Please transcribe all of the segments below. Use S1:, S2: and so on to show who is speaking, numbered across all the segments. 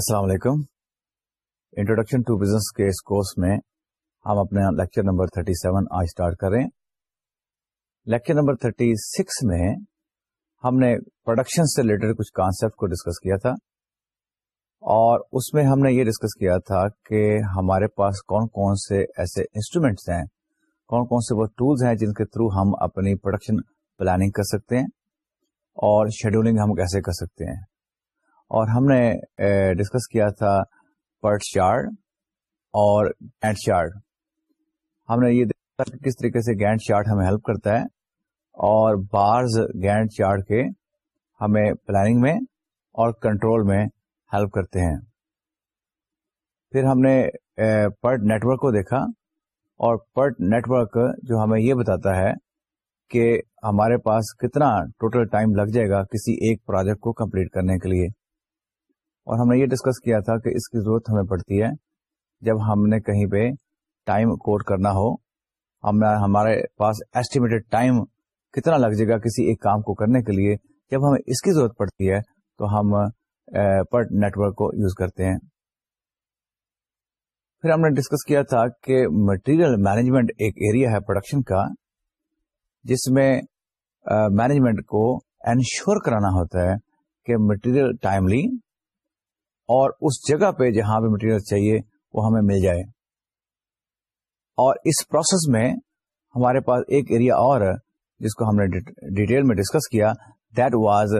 S1: السلام علیکم introduction to business کے اس کورس میں ہم اپنا لیکچر نمبر 37 سیون آج اسٹارٹ کریں لیکچر نمبر 36 میں ہم نے پروڈکشن سے ریلیٹڈ کچھ کانسیپٹ کو ڈسکس کیا تھا اور اس میں ہم نے یہ ڈسکس کیا تھا کہ ہمارے پاس کون کون سے ایسے انسٹرومینٹس ہیں کون کون سے وہ ٹولز ہیں جن کے تھرو ہم اپنی پروڈکشن پلاننگ کر سکتے ہیں اور شیڈولنگ ہم کیسے کر سکتے ہیں اور ہم نے ڈسکس کیا تھا پرٹ اور چارڈ ہم نے یہ دیکھا کہ کس طریقے سے گینڈ چارٹ ہمیں ہیلپ کرتا ہے اور بارز گینڈ چارٹ کے ہمیں پلاننگ میں اور کنٹرول میں ہیلپ کرتے ہیں پھر ہم نے پرٹ نیٹورک کو دیکھا اور پرٹ نیٹورک جو ہمیں یہ بتاتا ہے کہ ہمارے پاس کتنا ٹوٹل ٹائم لگ جائے گا کسی ایک پروجیکٹ کو کمپلیٹ کرنے کے لیے اور ہم نے یہ ڈسکس کیا تھا کہ اس کی ضرورت ہمیں پڑتی ہے جب ہم نے کہیں پہ ٹائم کوٹ کرنا ہو ہمارے پاس ایسٹیمیٹڈ ٹائم کتنا لگ جائے گا کسی ایک کام کو کرنے کے لیے جب ہمیں اس کی ضرورت پڑتی ہے تو ہم پر نیٹورک کو یوز کرتے ہیں پھر ہم نے ڈسکس کیا تھا کہ مٹیریل مینجمنٹ ایک ایریا ہے پروڈکشن کا جس میں مینجمنٹ کو انشور کرانا ہوتا ہے کہ مٹیریل ٹائملی اور اس جگہ پہ جہاں پہ مٹیریل چاہیے وہ ہمیں مل جائے اور اس پروسیس میں ہمارے پاس ایک ایریا اور جس کو ہم نے ڈیٹیل میں ڈسکس کیا that was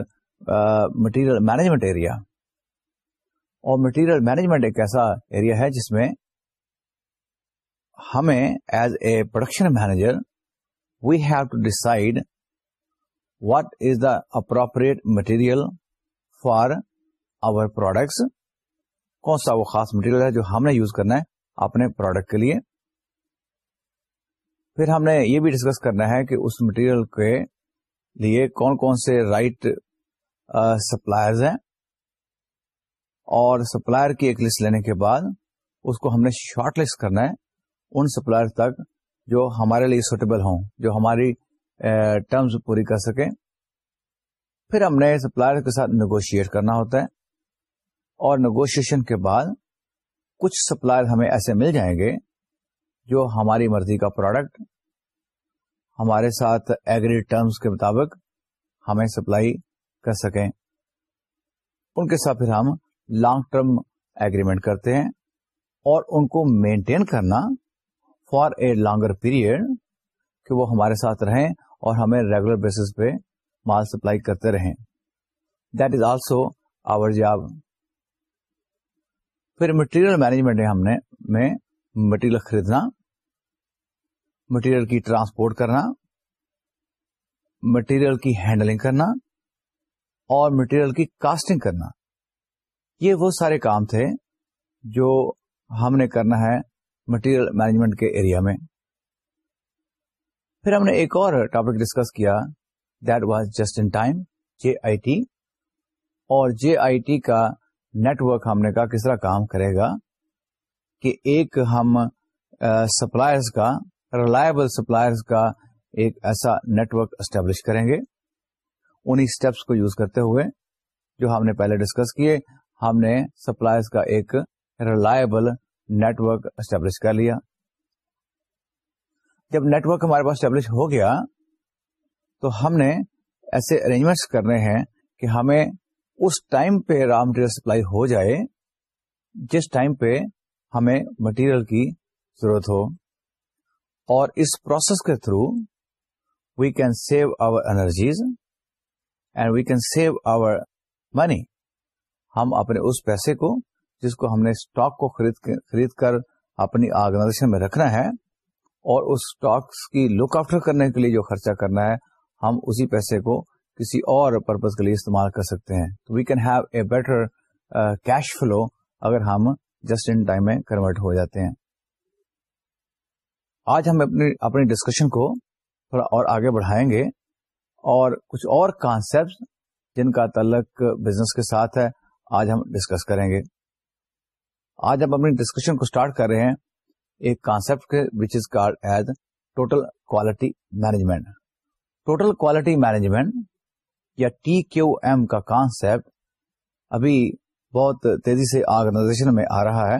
S1: material management area اور مٹیریل مینجمنٹ ایک ایسا ایریا ہے جس میں ہمیں as a production manager we have to decide what is the appropriate material for our products کون سا وہ خاص مٹیریل ہے جو ہم نے یوز کرنا ہے اپنے پروڈکٹ کے لیے پھر ہم نے یہ بھی ڈسکس کرنا ہے کہ اس مٹیریل کے لیے کون کون سے رائٹ سپلائرز ہیں اور سپلائر کی ایک لسٹ لینے کے بعد اس کو ہم نے شارٹ لسٹ کرنا ہے ان سپلائر تک جو ہمارے لیے سوٹیبل ہوں جو ہماری ٹرمز پوری کر سکیں پھر ہم نے سپلائر کے ساتھ نیگوشیٹ کرنا ہوتا ہے اور نیگوشیشن کے بعد کچھ سپلائر ہمیں ایسے مل جائیں گے جو ہماری مرضی کا پروڈکٹ ہمارے ساتھ ایگری ٹرمز کے مطابق ہمیں سپلائی کر سکیں ان کے ساتھ پھر ہم لانگ ٹرم ایگریمنٹ کرتے ہیں اور ان کو مینٹین کرنا فار اے لانگر پیریڈ کہ وہ ہمارے ساتھ رہیں اور ہمیں ریگولر بیسس پہ مال سپلائی کرتے رہیں that is also our job پھر مٹیریل مینجمنٹ ہے ہم نے میں مٹیریل خریدنا مٹیریل کی ٹرانسپورٹ کرنا مٹیریل کی ہینڈلنگ کرنا اور مٹیریل کی کاسٹنگ کرنا یہ وہ سارے کام تھے جو ہم نے کرنا ہے مٹیریل مینجمنٹ کے ایریا میں پھر ہم نے ایک اور ٹاپک ڈسکس کیا that was just in time J I T اور جے آئی ٹی کا نیٹ ورک ہم نے کہا کس طرح کام کرے گا کہ ایک ہم سپلائرز کا ریلائبل سپلائرز کا ایک ایسا نیٹ ورک اسٹیبلش کریں گے انہی کو یوز کرتے ہوئے جو ہم نے پہلے ڈسکس کیے ہم نے سپلائرز کا ایک ریلائبل نیٹ ورک اسٹیبلش کر لیا جب نیٹ ورک ہمارے پاس اسٹیبلش ہو گیا تو ہم نے ایسے ارینجمنٹس کرنے ہیں کہ ہمیں اس ٹائم پہ را مٹیریل سپلائی ہو جائے جس ٹائم پہ ہمیں مٹیریل کی ضرورت ہو اور اس پروسیس کے through we can save our energies and we can save our money ہم اپنے اس پیسے کو جس کو ہم نے اسٹاک کو خرید خرید کر اپنی آرگنائزیشن میں رکھنا ہے اور اس اسٹاک کی لک آفٹر کرنے کے لیے جو خرچہ کرنا ہے ہم اسی پیسے کو کسی اور پرپز کے لیے استعمال کر سکتے ہیں تو we can have a better cash flow اگر ہم جسٹ ان ٹائم میں کنورٹ ہو جاتے ہیں آج ہم اپنی اپنی ڈسکشن کو تھوڑا اور آگے بڑھائیں گے اور کچھ اور کانسپٹ جن کا تعلق بزنس کے ساتھ ہے آج ہم ڈسکس کریں گے آج ہم اپنی ڈسکشن کو اسٹارٹ کر رہے ہیں ایک concept called as total quality management total quality management یا ٹی کیو ایم کا کانسپٹ ابھی بہت تیزی سے آرگنائزیشن میں آ رہا ہے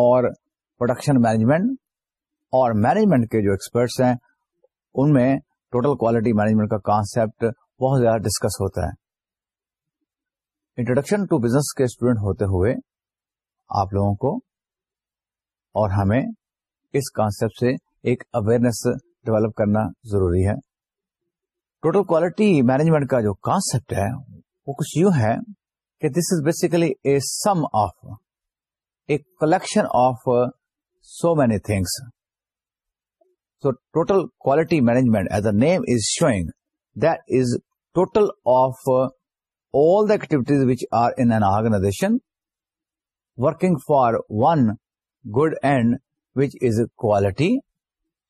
S1: اور پروڈکشن مینجمنٹ اور مینجمنٹ کے جو ایکسپرٹس ہیں ان میں ٹوٹل کوالٹی مینجمنٹ کا کانسپٹ بہت زیادہ ڈسکس ہوتا ہے انٹروڈکشن ٹو بزنس کے اسٹوڈینٹ ہوتے ہوئے آپ لوگوں کو اور ہمیں اس کانسیپٹ سے ایک اویئرنیس ڈیولپ کرنا ضروری ہے ٹوٹل کوالٹی مینجمنٹ کا جو کانسپٹ ہے وہ کچھ یوں ہے کہ this is basically a sum of a collection of so many things so total quality management as the name is showing that is total of all the activities which are in an organization working for one good and which is quality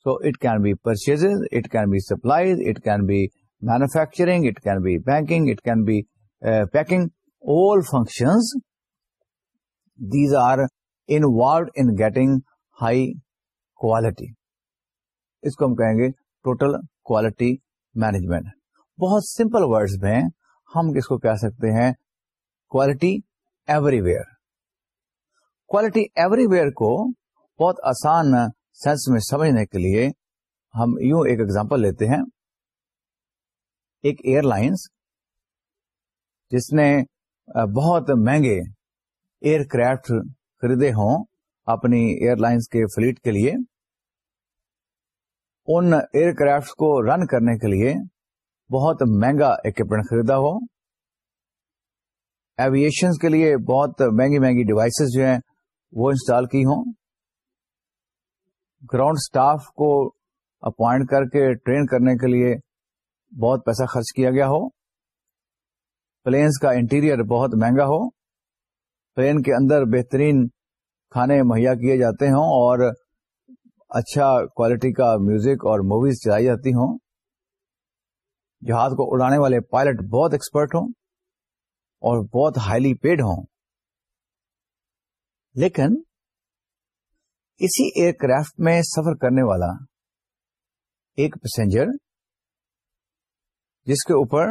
S1: so it can be purchase it can be supplies it can be manufacturing it can be banking it can be packing all function these are and in getting high quality اس کو ہم کہیں گے total quality management بہت simple word ہم اس کو کہہ سکتے ہیں quality everywhere quality everywhere کو بہت آسان سینس میں سمجھنے کے لیے ہم یوں ایک ایگزامپل لیتے ہیں ایک ایئر لائنس جس نے بہت مہنگے ایئر کرافٹ خریدے ہوں اپنی ایئر لائنس کے فلیٹ کے لیے ان ایئر کرافٹ کو رن کرنے کے لیے بہت مہنگا اکوپمنٹ خریدا ہو ایویشن کے لیے بہت مہنگی مہنگی ڈیوائسز جو ہیں وہ انسٹال کی ہوں گراؤنڈ سٹاف کو اپوائنٹ کر کے ٹرین کرنے کے لیے بہت پیسہ خرچ کیا گیا ہو پلینس کا انٹیریئر بہت مہنگا ہو پلین کے اندر بہترین کھانے مہیا کیے جاتے ہوں اور اچھا کوالٹی کا میوزک اور موویز چلائی جاتی ہوں جہاز کو اڑانے والے پائلٹ بہت ایکسپرٹ ہوں اور بہت ہائیلی پیڈ ہوں لیکن اسی ایئر کرافٹ میں سفر کرنے والا ایک پیسنجر جس کے اوپر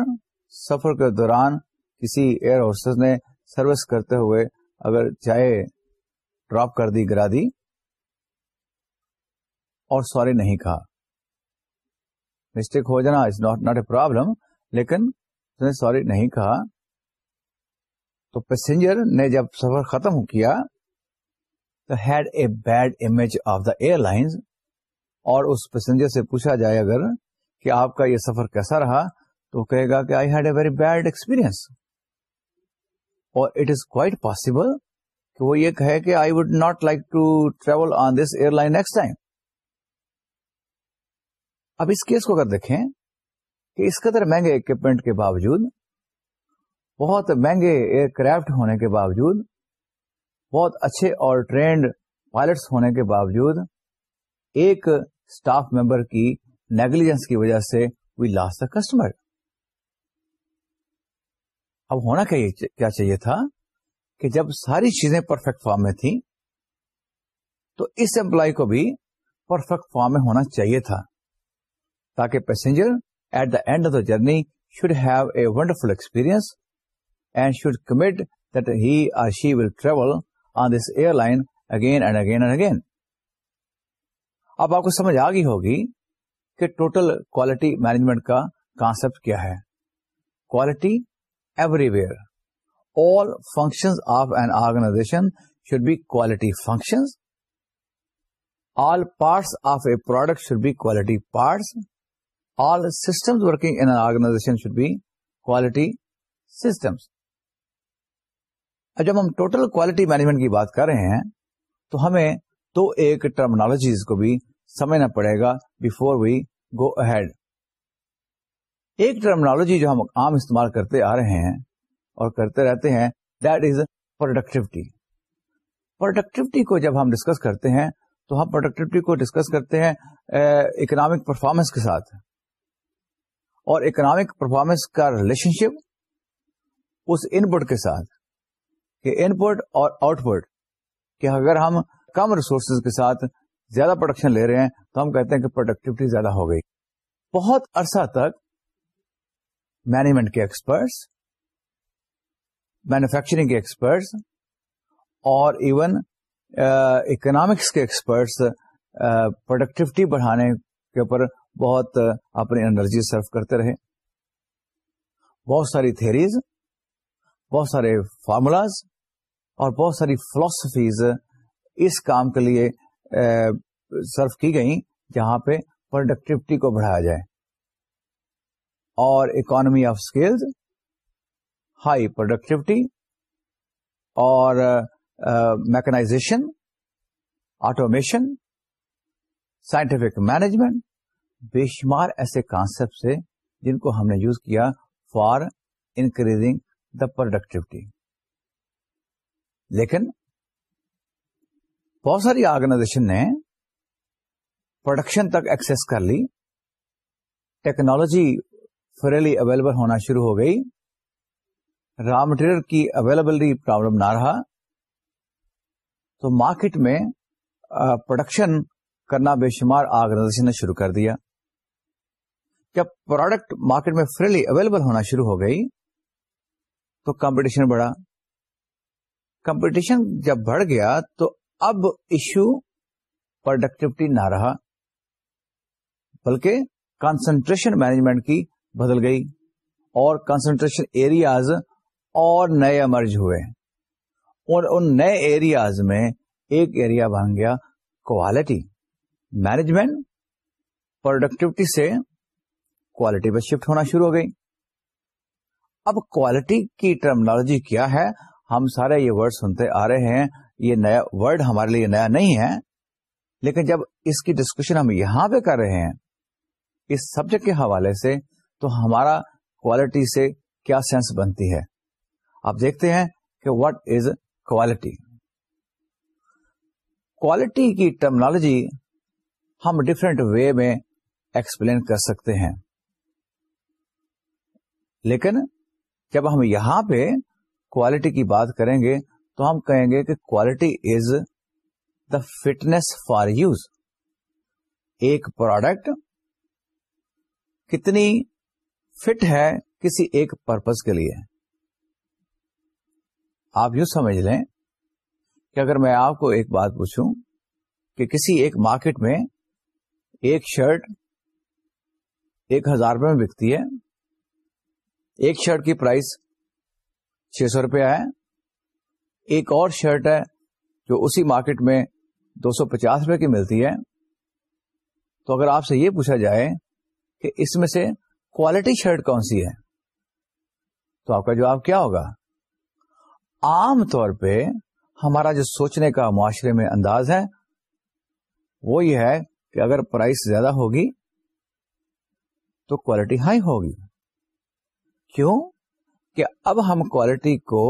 S1: سفر کے دوران کسی ایئر ہوسٹس نے سروس کرتے ہوئے اگر چاہے ڈراپ کر دی گرا دی اور سوری نہیں کہا مسٹیک ہو جانا is not not a problem لیکن اس نے سوری نہیں کہا تو پیسنجر نے جب سفر ختم کیا تو had a bad image of the airline اور اس پیسنجر سے پوچھا جائے اگر کہ آپ کا یہ سفر کیسا رہا تو کہے گا کہ I had a very bad experience اور اٹ از کوائٹ پاسبل کہ وہ یہ کہے کہ I would not like to travel on this airline next time اب اس کیس کو اگر دیکھیں کہ اس قدر مہنگے اکوپمنٹ کے باوجود بہت مہنگے ایئر کرافٹ ہونے کے باوجود بہت اچھے اور ٹرینڈ پائلٹس ہونے کے باوجود ایک اسٹاف ممبر کی نیگلیجنس کی وجہ سے وی لاسٹ دا کسٹمر اب ہونا کیا چاہیے تھا کہ جب ساری چیزیں پرفیکٹ فارم میں تھیں تو اس امپلائی کو بھی پرفیکٹ فارم میں ہونا چاہیے تھا تاکہ passenger at the end of the journey should have a wonderful experience and should commit that he or she will travel on this airline again and again and again اب آپ کو سمجھ آ گئی ہوگی کہ ٹوٹل کوالٹی مینجمنٹ کا concept کیا ہے quality everywhere all function of an organization should be quality function all parts of a product should be quality parts all working in organization should be quality sums جب ہم total quality management کی بات کر رہے ہیں تو ہمیں دو ایک ٹرمنالوجیز کو بھی سمجھنا پڑے گا بفور وی گو اہڈ ایک ٹرمنالوجی جو ہم عام استعمال کرتے آ رہے ہیں اور کرتے رہتے ہیں دیٹ از پروڈکٹیوٹی پروڈکٹیوٹی کو جب ہم ڈسکس کرتے ہیں تو ہم پروڈکٹیوٹی کو ڈسکس کرتے ہیں اکنامک پرفارمنس کے ساتھ اور اکنامک پرفارمنس کا ریلیشن شپ اس ان پٹ کے ساتھ ان پٹ اور آؤٹ پٹ کہ اگر ہم کم ریسورسز کے ساتھ زیادہ پروڈکشن لے رہے ہیں تو ہم کہتے ہیں کہ پروڈکٹیوٹی زیادہ ہو گئی بہت عرصہ تک مینجمنٹ کے ایکسپرٹس مینوفیکچرنگ کے ایکسپرٹس اور ایون اکنامکس کے ایکسپرٹس پروڈکٹیوٹی بڑھانے کے اوپر بہت اپنی انرجی سرو کرتے رہے بہت ساری تھیریز بہت سارے فارمولاز اور بہت ساری فلاسفیز اس کام کے لیے سرو کی گئیں جہاں پہ پروڈکٹیوٹی کو بڑھایا جائے اور economy of skills high productivity اور میکنائزیشن آٹومیشن سائنٹیفک مینجمنٹ بے شمار ایسے کانسپٹ تھے جن کو ہم نے یوز کیا فار انکریزنگ دا پروڈکٹیوٹی لیکن بہت ساری آرگنائزیشن نے پروڈکشن تک ایکسس کر لی ٹیکنالوجی فریلی اویلیبل ہونا شروع ہو گئی را مٹیریل کی اویلیبلٹی پرابلم نہ رہا تو مارکیٹ میں پروڈکشن کرنا بے شمار آرگنائزیشن نے شروع کر دیا جب پروڈکٹ مارکیٹ میں فریلی اویلیبل ہونا شروع ہو گئی تو کمپٹیشن بڑھا کمپٹیشن جب بڑھ گیا تو اب ایشو پروڈکٹیوٹی نہ رہا بلکہ کانسنٹریشن مینجمنٹ کی بدل گئی اور کنسنٹریشن ایریاز اور نئے امرج ہوئے اور ان نئے ایریاز میں ایک ایریا بن گیا کوالٹی مینجمنٹ پروڈکٹیوٹی سے کوالٹی پہ شفٹ ہونا شروع ہو گئی اب کوالٹی کی ٹرمنالوجی کیا ہے ہم سارے یہ ورڈ سنتے آ رہے ہیں یہ نیا ورڈ ہمارے لیے نیا نہیں ہے لیکن جب اس کی ڈسکشن ہم یہاں پہ کر رہے ہیں اس سبجیکٹ کے حوالے سے تو ہمارا کوالٹی سے کیا سینس بنتی ہے آپ دیکھتے ہیں کہ واٹ از کوالٹی کوالٹی کی ٹرمنالوجی ہم ڈفرینٹ وے میں ایکسپلین کر سکتے ہیں لیکن جب ہم یہاں پہ کوالٹی کی بات کریں گے تو ہم کہیں گے کہ quality is the fitness for use ایک پروڈکٹ کتنی فٹ ہے کسی ایک پرپز کے لیے آپ یوں سمجھ لیں کہ اگر میں آپ کو ایک بات پوچھوں کہ کسی ایک مارکیٹ میں ایک شرٹ ایک ہزار روپے میں بکتی ہے ایک شرٹ کی پرائز چھ سو روپیہ ہے ایک اور شرٹ ہے جو اسی مارکیٹ میں دو سو پچاس روپے کی ملتی ہے تو اگر آپ سے یہ پوچھا جائے کہ اس میں سے کوالٹی شرٹ کون سی ہے تو آپ کا جواب کیا ہوگا عام طور پہ ہمارا جو سوچنے کا معاشرے میں انداز ہے وہ یہ ہے کہ اگر پرائس زیادہ ہوگی تو کوالٹی ہائی ہوگی کیوں کہ اب ہم کوالٹی کو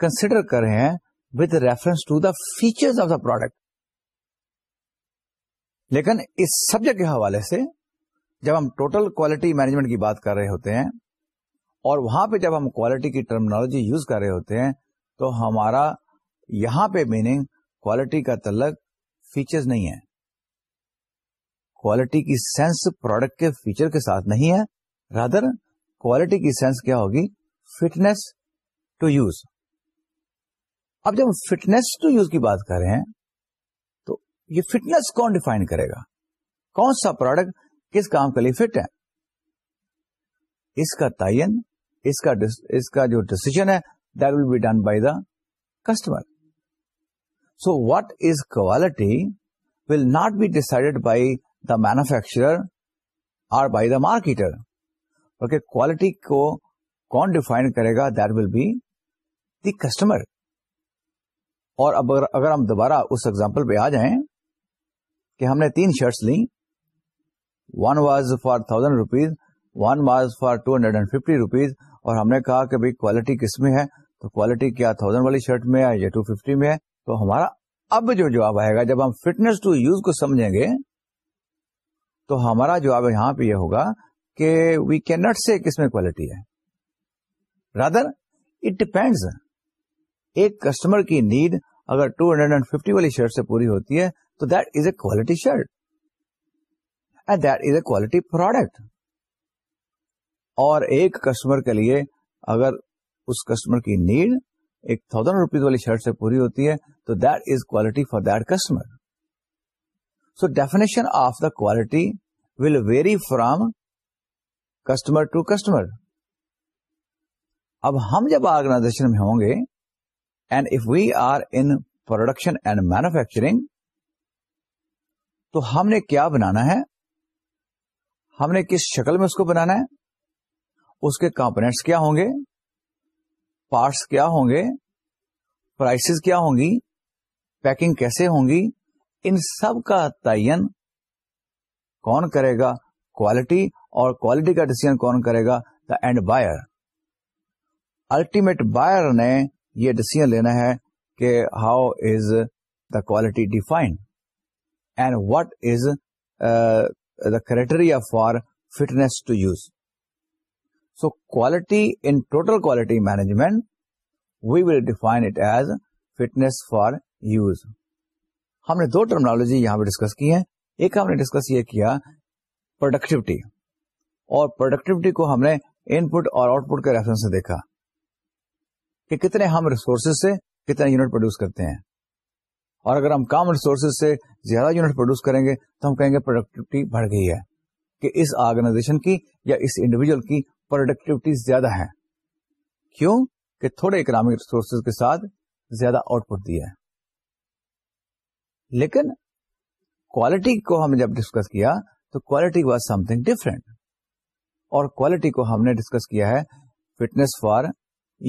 S1: کنسیڈر کر رہے ہیں with reference to the feature of the product لیکن اس سبجیکٹ کے حوالے سے جب ہم ٹوٹل کوالٹی مینجمنٹ کی بات کر رہے ہوتے ہیں اور وہاں پہ جب ہم کوالٹی کی ٹرمنالوجی یوز کر رہے ہوتے ہیں تو ہمارا یہاں پہ میننگ کوالٹی کا تعلق فیچر نہیں ہے کوالٹی کی سینس پروڈکٹ کے فیچر کے ساتھ نہیں ہے رادر کوالٹی کی سینس کیا ہوگی فٹنس ٹو یوز اب جب فٹنس ٹو یوز کی بات کر رہے ہیں تو یہ فٹنس کون ڈیفائن کرے گا کون سا پروڈکٹ کس کام کے لیے فٹ ہے اس کا تعین اس کا اس کا جو ڈسیزن ہے that will be done by the customer so what is quality will not be decided by the manufacturer or by the marketer بلکہ کوالٹی کو کون ڈیفائن کرے گا that will be the customer اور اب اگر ہم دوبارہ اس ایگزامپل پہ آ جائیں کہ ہم نے تین شرٹس لیں one was for thousand rupees one was for two hundred and fifty rupees اور ہم نے کہا کہ بھائی کوالٹی کس میں ہے تو کوالٹی کیا تھاؤزینڈ والی شرٹ میں ہے یا ٹو ففٹی میں ہے تو ہمارا اب جو جواب آئے گا جب ہم فٹنس ٹو یوز کو سمجھیں گے تو ہمارا جواب یہاں پہ یہ ہوگا کہ وی کین ناٹ سے کس میں کوالٹی ہے رادر اٹ ڈپینڈ ایک کسٹمر کی نیڈ اگر ٹو ہنڈریڈ اینڈ ففٹی والی شرٹ سے پوری ہوتی ہے تو that is a quality shirt and that is a quality product اور ایک کسٹمر کے لیے اگر اس کسٹمر کی نیڈ ایک تھاؤزینڈ روپیز والی شرٹ سے پوری ہوتی ہے تو that is quality for that customer so definition of the quality will vary from customer to customer اب ہم جب آرگنائزیشن میں ہوں گے and if we are in production and manufacturing تو ہم نے کیا بنانا ہے ہم نے کس شکل میں اس کو بنانا ہے اس کے کمپونیٹس کیا ہوں گے پارٹس کیا ہوں گے پرائسز کیا ہوں گی پیکنگ کیسے ہوں گی ان سب کا تعین کون کرے گا کوالٹی اور کوالٹی کا ڈسیزن کون کرے گا the end buyer ultimate buyer نے یہ ڈسیزن لینا ہے کہ how is the quality define and what is the criteria for fitness to use so quality in total quality management we will define it as fitness for use ہم نے دو terminology یہاں پہ ڈسکس کی ہے ایک ہم نے ڈسکس یہ کیا پروڈکٹیوٹی اور پروڈکٹیوٹی کو ہم نے ان پٹ اور آؤٹ پٹ کے ریفرنس سے دیکھا کہ کتنے ہم ریسورسز سے کتنے یونٹ پروڈیوس کرتے ہیں اور اگر ہم کام ریسورسز سے زیادہ یونٹ پروڈیوس کریں گے تو ہم کہیں گے پروڈکٹیوٹی بڑھ گئی ہے کہ اس آرگنائزیشن کی یا اس انڈیویجل کی پروڈکٹیوٹی زیادہ ہے کیوں کہ تھوڑے اکنامک ریسورسز کے ساتھ زیادہ آؤٹ پٹ دیا ہے لیکن کوالٹی کو ہم نے جب ڈسکس کیا تو quality was something different اور کوالٹی کو ہم نے ڈسکس کیا ہے فٹنس فار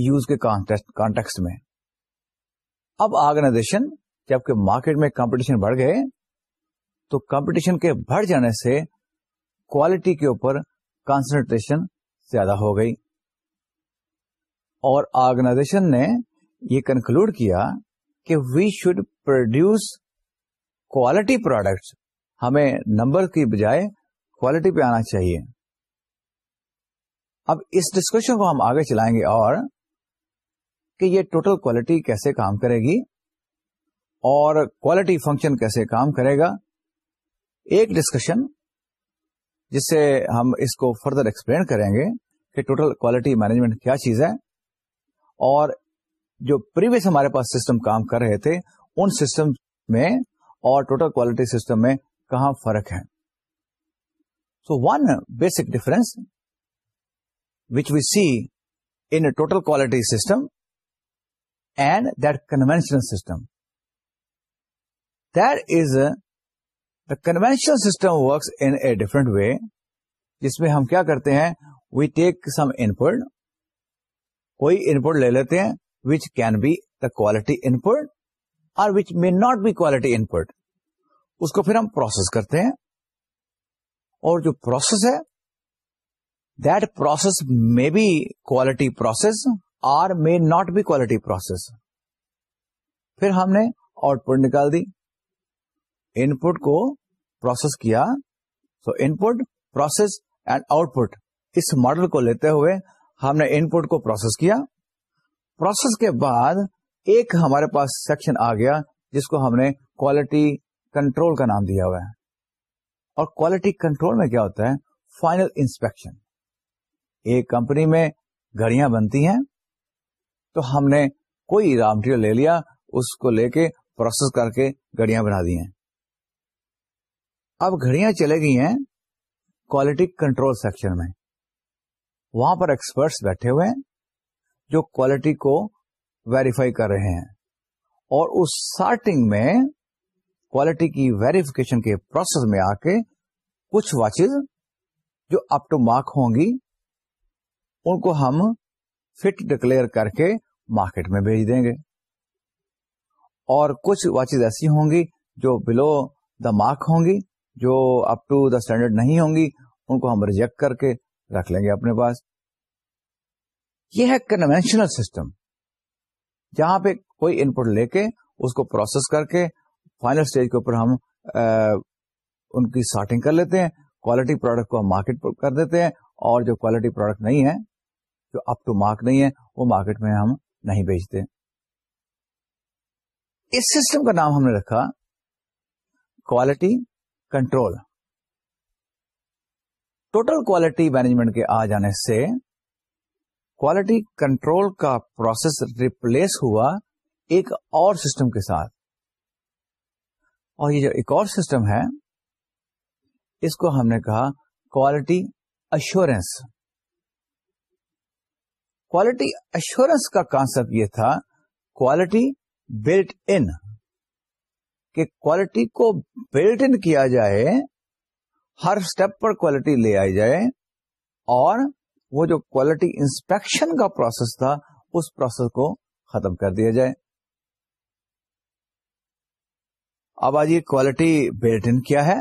S1: یوز کے کانٹیکس میں اب آرگنائزیشن جبکہ مارکیٹ میں کمپٹیشن بڑھ گئے تو کمپٹیشن کے بڑھ جانے سے کوالٹی کے اوپر کانسنٹریشن زیادہ ہو گئی اور آرگنائزیشن نے یہ کنکلوڈ کیا کہ we should produce quality product ہمیں نمبر کی بجائے کوالٹی پہ آنا چاہیے اب اس ڈسکشن کو ہم آگے چلائیں گے اور کہ یہ ٹوٹل کوالٹی کیسے کام کرے گی اور کوالٹی فنکشن کیسے کام کرے گا ایک ڈسکشن جس سے ہم اس کو فردر ایکسپلین کریں گے کہ ٹوٹل کوالٹی مینجمنٹ کیا چیز ہے اور جو پریویس ہمارے پاس سسٹم کام کر رہے تھے ان سسٹم میں اور ٹوٹل کوالٹی سسٹم میں کہاں فرق ہے so one basic difference which we see in total quality system and that conventional system the is conventional system works in a different way جس میں ہم کیا کرتے ہیں we take some input کوئی ان پٹ لے لیتے ہیں which can be the quality input which may not be quality input اس کو پھر ہم پروسیس کرتے ہیں اور جو پروسیس ہے دیٹ پروسیس میں be quality process or may not be quality process پھر ہم نے آؤٹ پٹ نکال دی ان پٹ کو پروسیس کیا input process and output اس ماڈل کو لیتے ہوئے ہم نے ان پٹ کو پروسیس کیا پروسیس کے بعد ایک ہمارے پاس سیکشن آ گیا جس کو ہم نے کوالٹی کنٹرول کا نام دیا ہوا ہے اور کوالٹی کنٹرول میں کیا ہوتا ہے فائنل انسپیکشن ایک کمپنی میں گھڑیاں بنتی ہیں تو ہم نے کوئی را مٹیریل لے لیا اس کو لے کے پروسیس کر کے گھڑیاں بنا دی ہیں اب گھڑیاں چلے گئی ہیں کوالٹی کنٹرول سیکشن میں وہاں پر ایکسپرٹس بیٹھے ہوئے ہیں جو کوالٹی کو ویریفائی کر رہے ہیں اور اس سارٹنگ میں کوالٹی کی ویریفیکیشن کے پروسیس میں آ کے کچھ واچز جو اپ ٹو مارک ہوں گی ان کو ہم فٹ ڈکلیئر کر کے مارکیٹ میں بھیج دیں گے اور کچھ واچز ایسی ہوں گی جو بلو دا مارک ہوں گی جو اپ ٹو دا اسٹینڈرڈ نہیں ہوں گی ان کو ہم ریجیکٹ کر کے رکھ لیں گے اپنے پاس یہ ہے کنوینشنل سسٹم جہاں پہ کوئی ان پٹ لے کے اس کو پروسیس کر کے فائنل اسٹیج کے اوپر ہم ان کی سارٹنگ کر لیتے ہیں کوالٹی پروڈکٹ کو ہم مارکیٹ کر دیتے ہیں اور جو کوالٹی پروڈکٹ نہیں ہے جو اپ ٹو مارک نہیں ہے وہ مارکیٹ میں ہم نہیں بیچتے اس سسٹم کا نام ہم نے رکھا quality control total quality management کے آ جانے سے کوالٹی کنٹرول کا پروسیس ریپلیس ہوا ایک اور سسٹم کے ساتھ اور یہ جو ایک اور سسٹم ہے اس کو ہم نے کہا کوالٹی ایشورینس کوالٹی ایشورینس کا کانسپٹ یہ تھا کوالٹی بلٹ ان کہ کوالٹی کو بلٹ ان کیا جائے ہر اسٹیپ پر کوالٹی لے آئی جائے اور وہ جو کوالٹی انسپیکشن کا پروسیس تھا اس پروسیس کو ختم کر دیا جائے اب آج یہ کوالٹی بلٹ ان کیا ہے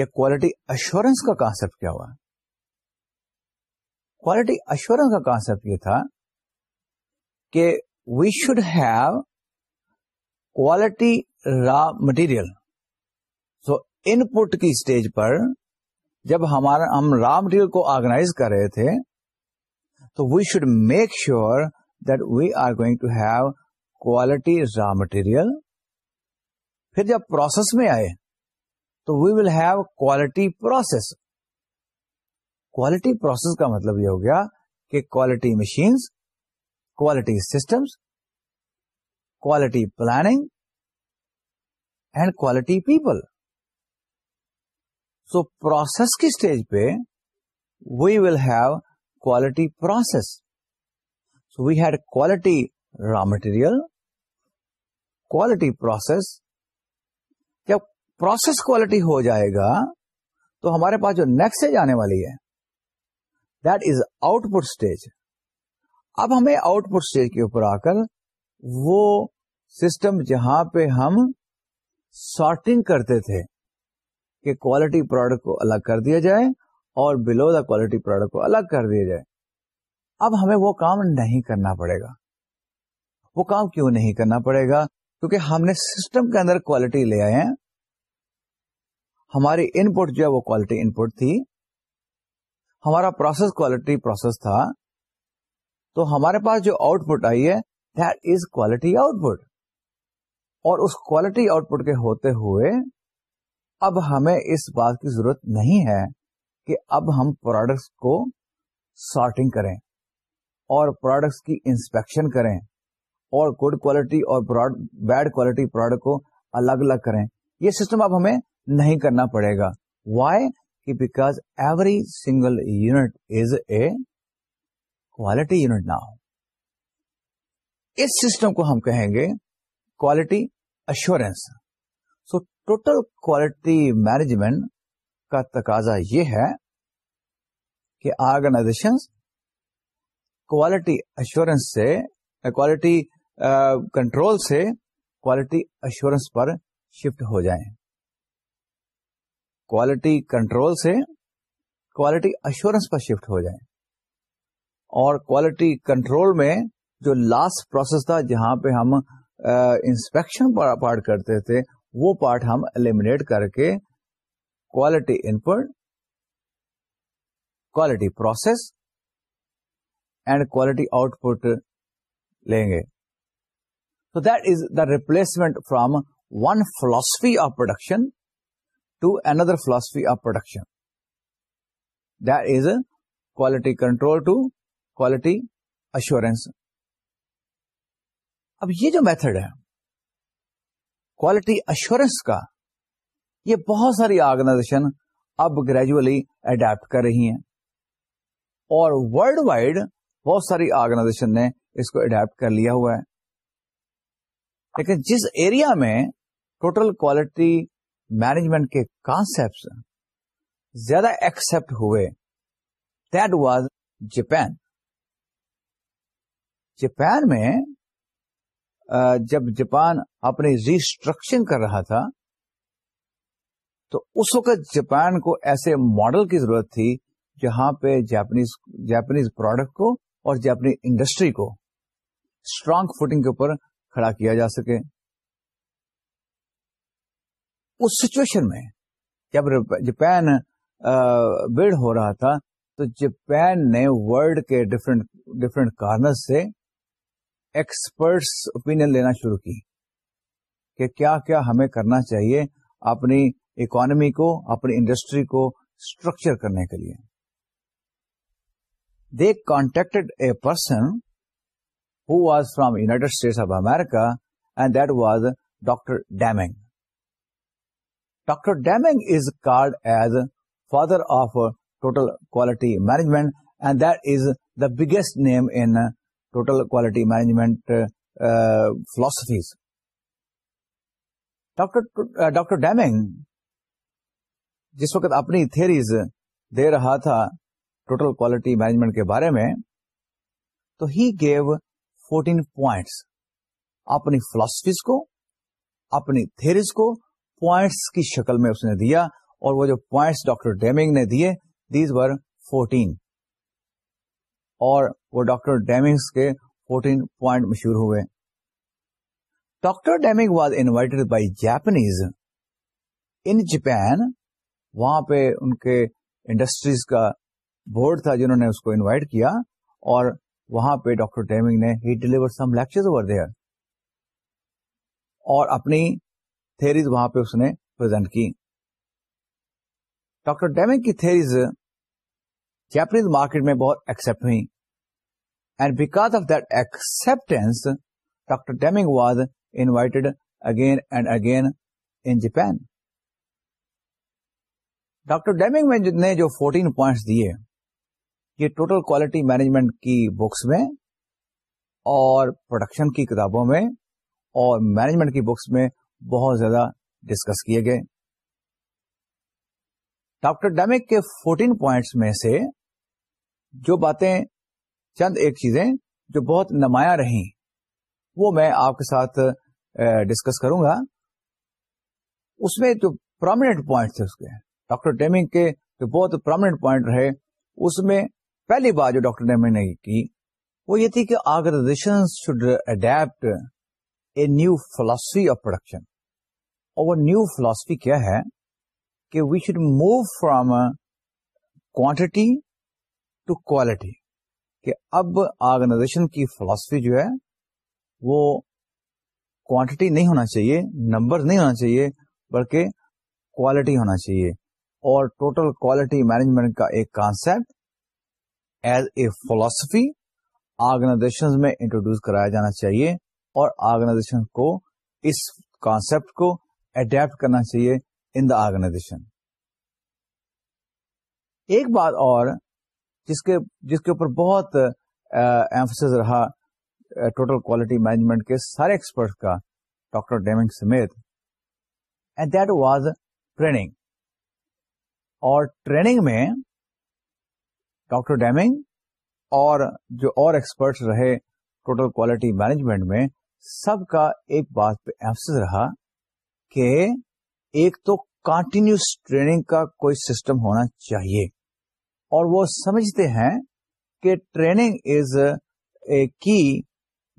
S1: یا کوالٹی ایشورینس کا کانسپٹ کیا ہوا کوالٹی ایشورینس کا کانسیپٹ یہ تھا کہ we should have quality raw material so input کی اسٹیج پر جب ہمارا ہم را مٹیریل کو آرگنائز کر رہے تھے تو we should make sure that we are going to have quality raw material پھر جب پروسیس میں آئے تو we will have quality process quality process کا مطلب یہ ہو گیا کہ quality machines quality systems planning and quality people so process کی اسٹیج پہ we will have quality process we had quality raw material quality process جب پروسیس کوالٹی ہو جائے گا تو ہمارے پاس جو نیکسٹ اسٹیج آنے والی ہے that is output stage اب ہمیں آؤٹ پٹ اسٹیج کے اوپر آ کر وہ سسٹم جہاں پہ ہم سارٹنگ کرتے تھے کہ کوالٹی پروڈکٹ کو الگ کر دیا جائے اور بلو دا کوالٹی پروڈکٹ کو الگ کر دیا جائے اب ہمیں وہ کام نہیں کرنا پڑے گا وہ کام کیوں نہیں کرنا پڑے گا کیونکہ ہم نے سسٹم کے اندر کوالٹی لے آئے ہیں ہماری ان پٹ جو ہے وہ کوالٹی ان پٹ تھی ہمارا پروسیس کوالٹی پروسیس تھا تو ہمارے پاس جو آؤٹ پٹ آئی ہے that is quality output اور اس کوالٹی آؤٹ پٹ کے ہوتے ہوئے اب ہمیں اس بات کی ضرورت نہیں ہے کہ اب ہم پروڈکٹس کو سارٹنگ کریں اور پروڈکٹس کی انسپیکشن کریں اور گڈ کوالٹی اور بیڈ کوالٹی پروڈکٹ کو الگ الگ کریں یہ سسٹم اب ہمیں نہیں کرنا پڑے گا وائی کہ because every single unit is a quality unit نا اس سسٹم کو ہم کہیں گے کوالٹی ٹوٹل کوالٹی مینجمنٹ کا تقاضا یہ ہے کہ آرگنائزیشن کوالٹی ایشورینس سے کوالٹی eh, کنٹرول eh, سے کوالٹی ایشورینس پر شفٹ ہو جائیں کوالٹی کنٹرول سے کوالٹی ایشورینس پر شفٹ ہو جائیں اور کوالٹی کنٹرول میں جو لاسٹ پروسیس تھا جہاں پہ ہم انسپیکشن پارٹ کرتے تھے وہ پارٹ ہم ایلیمنیٹ کر کے quality input quality process and quality output لیں گے تو that is the replacement from one philosophy of production to another philosophy of production that is quality control to quality assurance اب یہ جو میتھڈ ہے کوالٹی ایشورینس کا یہ بہت ساری آرگنائزیشن اب گریجولی اڈیپٹ کر رہی ہیں اور ولڈ وائڈ بہت ساری آرگنائزیشن نے اس کو اڈیپٹ کر لیا ہوا ہے لیکن جس ایریا میں ٹوٹل کوالٹی مینجمنٹ کے کانسپٹ زیادہ ایکسپٹ ہوئے دیٹ واز جپین جپین میں جب جاپان اپنی ریسٹرکشن کر رہا تھا تو اس وقت جاپان کو ایسے ماڈل کی ضرورت تھی جہاں پہ جاپنیز جاپنیز پروڈکٹ کو اور جاپنی انڈسٹری کو اسٹرانگ فوٹنگ کے اوپر کھڑا کیا جا سکے اس سچویشن میں جب جاپان بلڈ ہو رہا تھا تو جاپان نے ورلڈ کے ڈفرنٹ ڈفرینٹ کارنر سے ایکسپرٹس اوپینین لینا شروع کی کہ کیا کیا ہمیں کرنا چاہیے اپنی اکانمی کو اپنی انڈسٹری کو اسٹرکچر کرنے کے لیے they contacted a person who was from United State of America and that was Doctor Deming Doctor Deming is called as father of total quality management and that is the biggest name in total quality management philosophies Doctor Doctor Deming جس وقت اپنی theories دے رہا تھا total quality management کے بارے میں تو ہی گیو فورٹین پوائنٹس اپنی فلاسفیز کو اپنی تھیریز کو پوائنٹس کی شکل میں اس نے دیا اور وہ جو پوائنٹس ڈاکٹر ڈیمنگ نے دیے دیز ور فورٹین اور وہ ڈاکٹر ڈیمنگ کے فورٹین پوائنٹ مشہور ہوئے Doctor Deming was invited by Japanese in وہاں پہ ان کے انڈسٹریز کا بورڈ تھا جنہوں نے اس کو انوائٹ کیا اور وہاں پہ ڈاکٹر ڈیمنگ نے he deliver some lecture there اور اپنی تھیریز وہاں پہ اس نے پرزینٹ کی ڈاکٹر ڈیمنگ کی تھریز جیپنیز مارکیٹ میں بہت ایکسپٹ ہوئی and because of that acceptance doctor Deming was invited again and again in Japan doctor Deming نے جو فورٹین پوائنٹس دیے یہ ٹوٹل کوالٹی مینجمنٹ کی بکس میں اور پروڈکشن کی کتابوں میں اور مینجمنٹ کی بکس میں بہت زیادہ ڈسکس کیے گئے ڈاکٹر ڈیمک کے فورٹین پوائنٹس میں سے جو باتیں چند ایک چیزیں جو بہت نمایاں رہیں وہ میں آپ کے ساتھ ڈسکس کروں گا اس میں جو پرومینٹ پوائنٹ تھے اس کے ڈاکٹر ڈیمنگ کے جو بہت پرومینٹ پوائنٹ رہے اس میں پہلی بات جو ڈاکٹر ڈیمنگ نے کی وہ یہ تھی کہ organization should adopt a new philosophy of production اور وہ نیو فلاسفی کیا ہے کہ we should move from quantity to quality کہ اب آرگنائزیشن کی فلاسفی جو ہے وہ کوانٹٹی نہیں ہونا چاہیے نمبر نہیں ہونا چاہیے بلکہ کوالٹی ہونا چاہیے اور ٹوٹل کوالٹی مینجمنٹ کا ایک concept as a philosophy organization میں انٹروڈیوس کرایا جانا چاہیے اور آرگنائزیشن کو اس کانسیپٹ کو اڈیپٹ کرنا چاہیے ان دا آرگنائزیشن ایک بات اور جس کے جس کے اوپر بہت ایمفس رہا ٹوٹل کوالٹی مینجمنٹ کے سارے ایکسپرٹ کا ڈاکٹر ڈیمنگ سمیت اینڈ دیٹ واز ٹریننگ اور ٹریننگ میں ڈاکٹر ڈیمنگ اور جو اور ایکسپرٹس رہے ٹوٹل کوالٹی مینجمنٹ میں سب کا ایک بات پہ ایمفس رہا کہ ایک تو کانٹینیوس ٹریننگ کا کوئی سسٹم ہونا چاہیے اور وہ سمجھتے ہیں کہ training is a key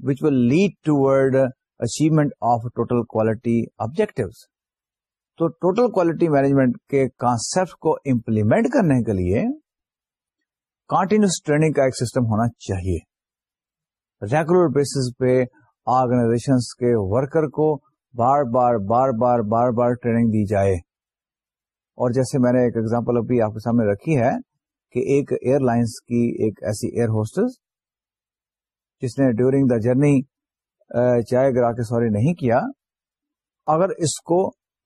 S1: which will lead ٹوڈ achievement of total quality objective تو ٹوٹل کوالٹی مینجمنٹ کے کانسپٹ کو امپلیمنٹ کرنے کے لیے کانٹینیوس ٹریننگ کا ایک سسٹم ہونا چاہیے ریگولر بیسس پہ آرگنائزیشن کے ورکر کو بار بار بار بار بار بار ٹریننگ دی جائے اور جیسے میں نے ایک ایگزامپل ابھی آپ کے سامنے رکھی ہے کہ ایک ایئر لائنس کی ایک ایسی ایئر ہوسٹ جس نے ڈیورنگ دا جرنی چائے گرا کے سوری نہیں کیا اگر اس کو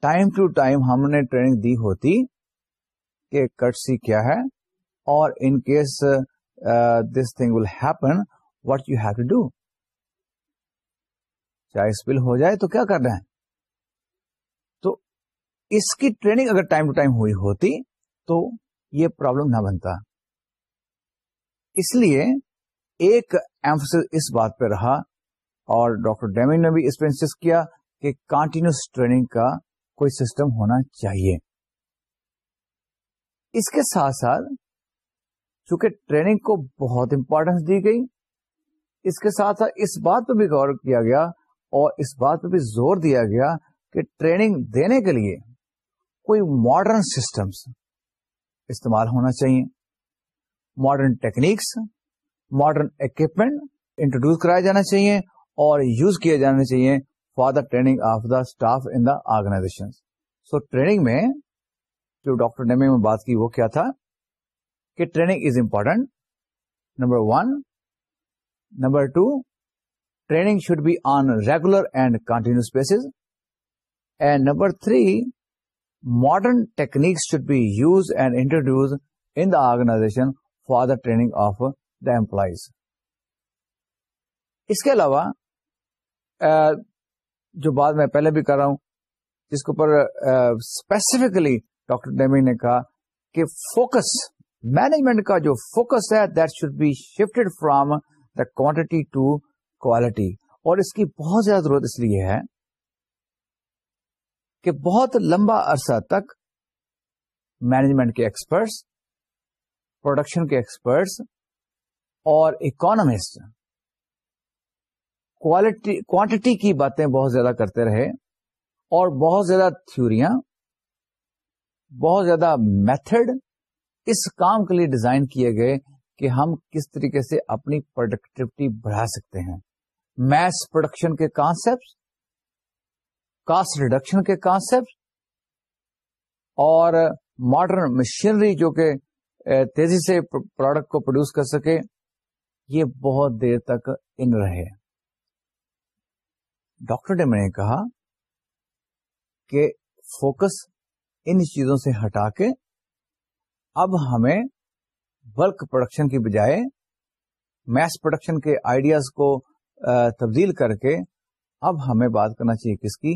S1: ٹائم ٹو ٹائم ہم نے ٹریننگ دی ہوتی کہ کٹ سی کیا ہے اور in case this thing will happen what you have to do چاہے اسپل ہو جائے تو کیا کرنا تو اس کی ٹریننگ اگر ٹائم ٹو ٹائم ہوئی ہوتی تو یہ پرابلم نہ بنتا اس لیے ایک ایمفس اس بات پہ رہا اور ڈاکٹر ڈیمن نے بھی اس پہ کیا کہ کانٹینیوس ٹریننگ کا کوئی سسٹم ہونا چاہیے اس کے ساتھ ساتھ چونکہ ٹریننگ کو بہت امپورٹینس دی گئی اس کے ساتھ اس بات پہ بھی غور کیا گیا اور اس بات پہ بھی زور دیا گیا کہ ٹریننگ دینے کے لیے کوئی ماڈرن سسٹمس استعمال ہونا چاہیے modern techniques modern equipment introduce کرائے جانا چاہیے اور یوز کیا جانا چاہیے for the training of the staff in the organization so training میں جو ڈاکٹر نے میں بات کی وہ کیا تھا کہ training is important number one number two training should be on regular and continuous basis and number three modern techniques should be use and introduce in the organization for the training of the employees اس کے علاوہ جو بات میں پہلے بھی کر رہا ہوں جس کے اوپر اسپیسیفکلی ڈاکٹر ڈیمی نے کہا کہ فوکس مینجمنٹ کا جو فوکس ہے that should be from the quantity to quality اور اس کی بہت زیادہ ضرورت اس لیے ہے کہ بہت لمبا عرصہ تک مینجمنٹ کے ایکسپرٹس پروڈکشن کے ایکسپرٹس اور اکانومسٹ کوالٹی کوانٹٹی کی باتیں بہت زیادہ کرتے رہے اور بہت زیادہ تھیوریاں بہت زیادہ میتھڈ اس کام کے لیے ڈیزائن کیے گئے کہ ہم کس طریقے سے اپنی پروڈکٹیوٹی بڑھا سکتے ہیں میس پروڈکشن کے کانسیپٹ کاسٹ ریڈکشن کے کانسیپٹ اور ماڈرن مشینری جو کہ eh, تیزی سے پروڈکٹ کو پروڈیوس کر سکے یہ بہت دیر تک ان رہے ڈاکٹر نے میں نے کہا کہ فوکس ان چیزوں سے ہٹا کے اب ہمیں بلک پروڈکشن کی بجائے میس پروڈکشن کے آئیڈیاز کو تبدیل کر کے اب ہمیں بات کرنا چاہیے کس کی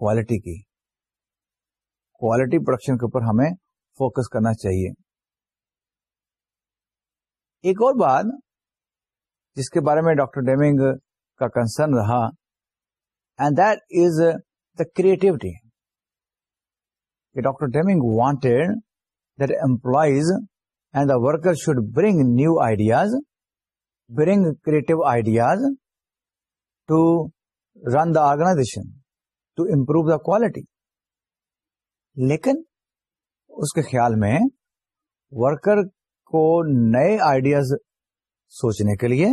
S1: کوالٹی کی کوالٹی پروڈکشن کے اوپر ہمیں فوکس کرنا چاہیے ایک اور بات جس کے بارے میں ڈاکٹر ڈیمنگ کا کنسرن رہا and that is the creativity doctor Deming wanted that employees and the worker should bring new ideas bring creative ideas to run the organisation to improve the quality لیکن اس کے خیال میں worker کو نئے ideas سوچنے کے لیے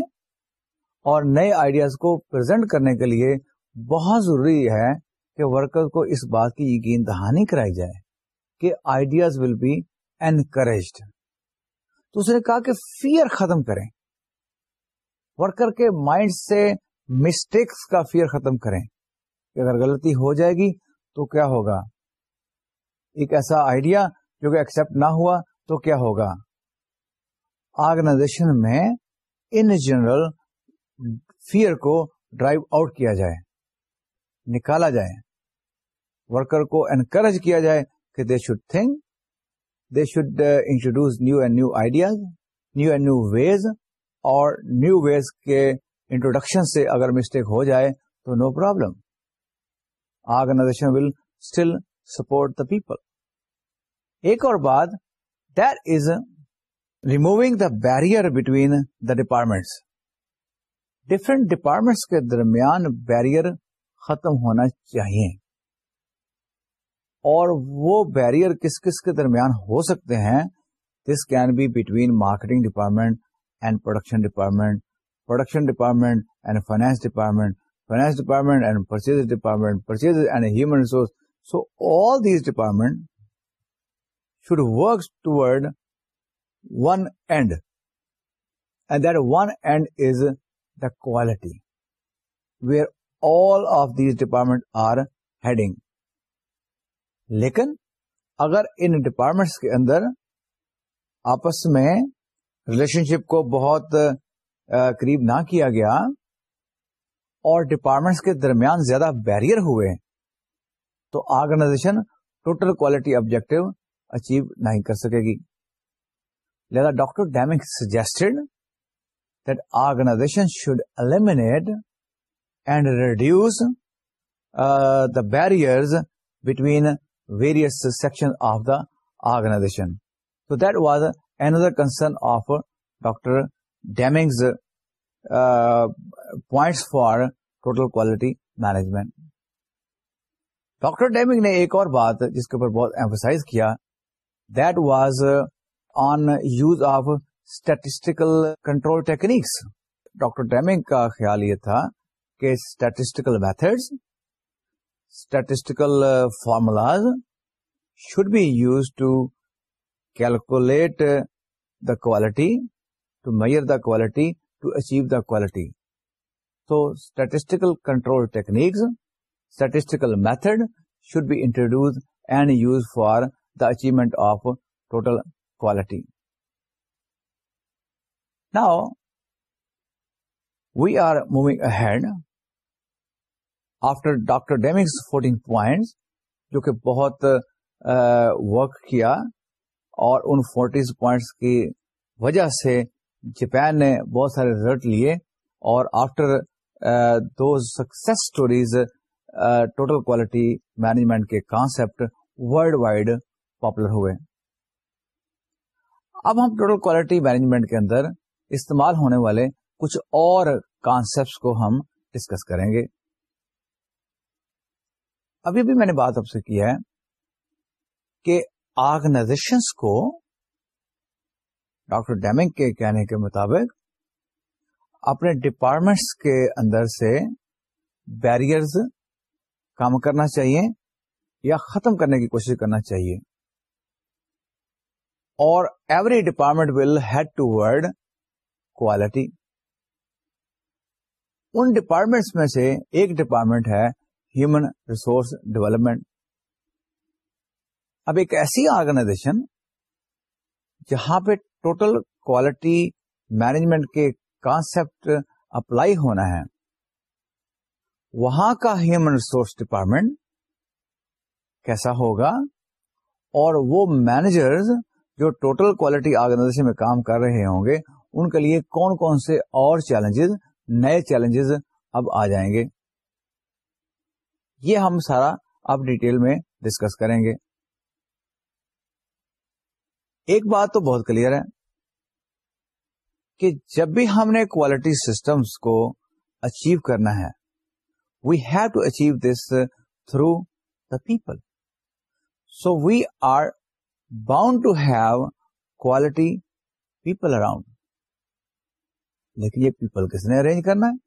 S1: اور نئے آئیڈیاز کو پرزینٹ کرنے کے لیے بہت ضروری ہے کہ ورکر کو اس بات کی یقین دہانی کرائی جائے کہ آئیڈیاز ول بی انکریجڈ تو اس نے کہا کہ فیئر ختم کریں ورکر کے مائنڈ سے مسٹیکس کا فیئر ختم کریں کہ اگر غلطی ہو جائے گی تو کیا ہوگا ایک ایسا آئیڈیا جو کہ ایکسپٹ نہ ہوا تو کیا ہوگا آرگنائزیشن میں ان جنرل فیئر کو ڈرائیو آؤٹ کیا جائے نکالا جائے ورکر کو انکریج کیا جائے کہ they should think they should introduce new and new ideas new and new ways اور نیو ویز کے انٹروڈکشن سے اگر مسٹیک ہو جائے تو no problem organization will still support the people ایک اور بات there is removing the barrier between the departments different departments کے درمیان بیرئر ختم ہونا چاہیے اور وہ بیرئر کس کس کے درمیان ہو سکتے ہیں this can be between marketing department and production department production department and finance department finance department and purchase department purchase and human resource so all these department should work ٹوڈ one end and that one end is the quality where all of these department are heading لیکن اگر ان departments کے اندر آپس میں relation شپ کو بہت قریب نہ کیا گیا اور ڈپارٹمنٹس کے درمیان زیادہ بیریئر ہوئے تو organization total quality objective achieve نہیں کر سکے گی لہذا Doctor suggested that organization should eliminate and reduce the barriers between various section of the organization تو that was an concern of Doctor Deming's points for total quality management Doctor Deming نے ایک اور بات جس کے اوپر بہت ایمفسائز کیا that was on use of statistical control techniques Doctor Deming کا خیال یہ تھا کہ statistical methods statistical formulas should be use to calculate the quality to measure the quality to achieve the quality so statistical control techniques statistical method should be introduce and use for the achievement of total quality now we are moving ahead after Doctor Deming's fourteen points جو کہ بہت work کیا اور in forties points کی وجہ سے Japan نے بہت سارے ریزلٹ لیے اور after the success stories total quality management کے کانسپٹ ولڈ وائڈ پاپولر ہوئے اب ہم ٹوٹل کوالٹی مینجمنٹ کے اندر استعمال ہونے والے کچھ اور کانسپٹ کو ہم ڈسکس کریں گے ابھی بھی میں نے بات آپ سے کی ہے کہ آرگنائزیشنس کو ڈاکٹر ڈیمنگ کے کہنے کے مطابق اپنے ڈپارٹمنٹس کے اندر سے بیریئرز کام کرنا چاہیے یا ختم کرنے کی کوشش کرنا چاہیے اور every department will head toward quality in departments میں سے ایک ڈپارٹمنٹ ہے ہیومن ریسورس ڈیولپمنٹ اب ایک ایسی آرگنائزیشن جہاں پہ ٹوٹل کوالٹی مینجمنٹ کے کانسپٹ اپلائی ہونا ہے وہاں کا ہیومن ریسورس ڈپارٹمنٹ کیسا ہوگا اور وہ مینیجرز جو ٹوٹل کوالٹی آرگنائزیشن میں کام کر رہے ہوں گے ان کے لیے کون کون سے اور چیلنجز نئے چیلنجز اب آ جائیں گے یہ ہم سارا اب ڈیٹیل میں ڈسکس کریں گے ایک بات تو بہت کلیئر ہے کہ جب بھی ہم نے کوالٹی سسٹمس کو اچیو کرنا ہے we have to achieve this through the people so we are bound to have quality people around لیکن یہ پیپل کس نے ارینج کرنا ہے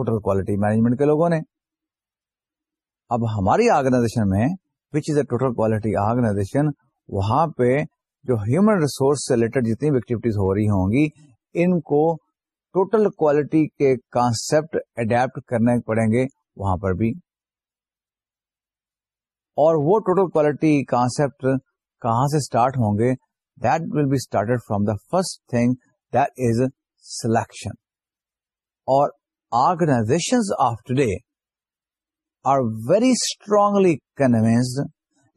S1: ٹوٹل کوالٹی مینجمنٹ کے لوگوں نے اب ہماری آرگنائزیشن میں which is a total quality organisation وہاں پہ جو ہیومن ریسورس سے ریلیٹڈ جتنی بھی ایکٹیویٹیز ہو رہی ہوں گی ان کو ٹوٹل کوالٹی کے کانسپٹ اڈیپٹ کرنے پڑیں گے وہاں پر بھی اور وہ ٹوٹل کوالٹی کانسپٹ کہاں سے اسٹارٹ ہوں گے that will be started from the first thing that is selection اور organization of today are very strongly convinced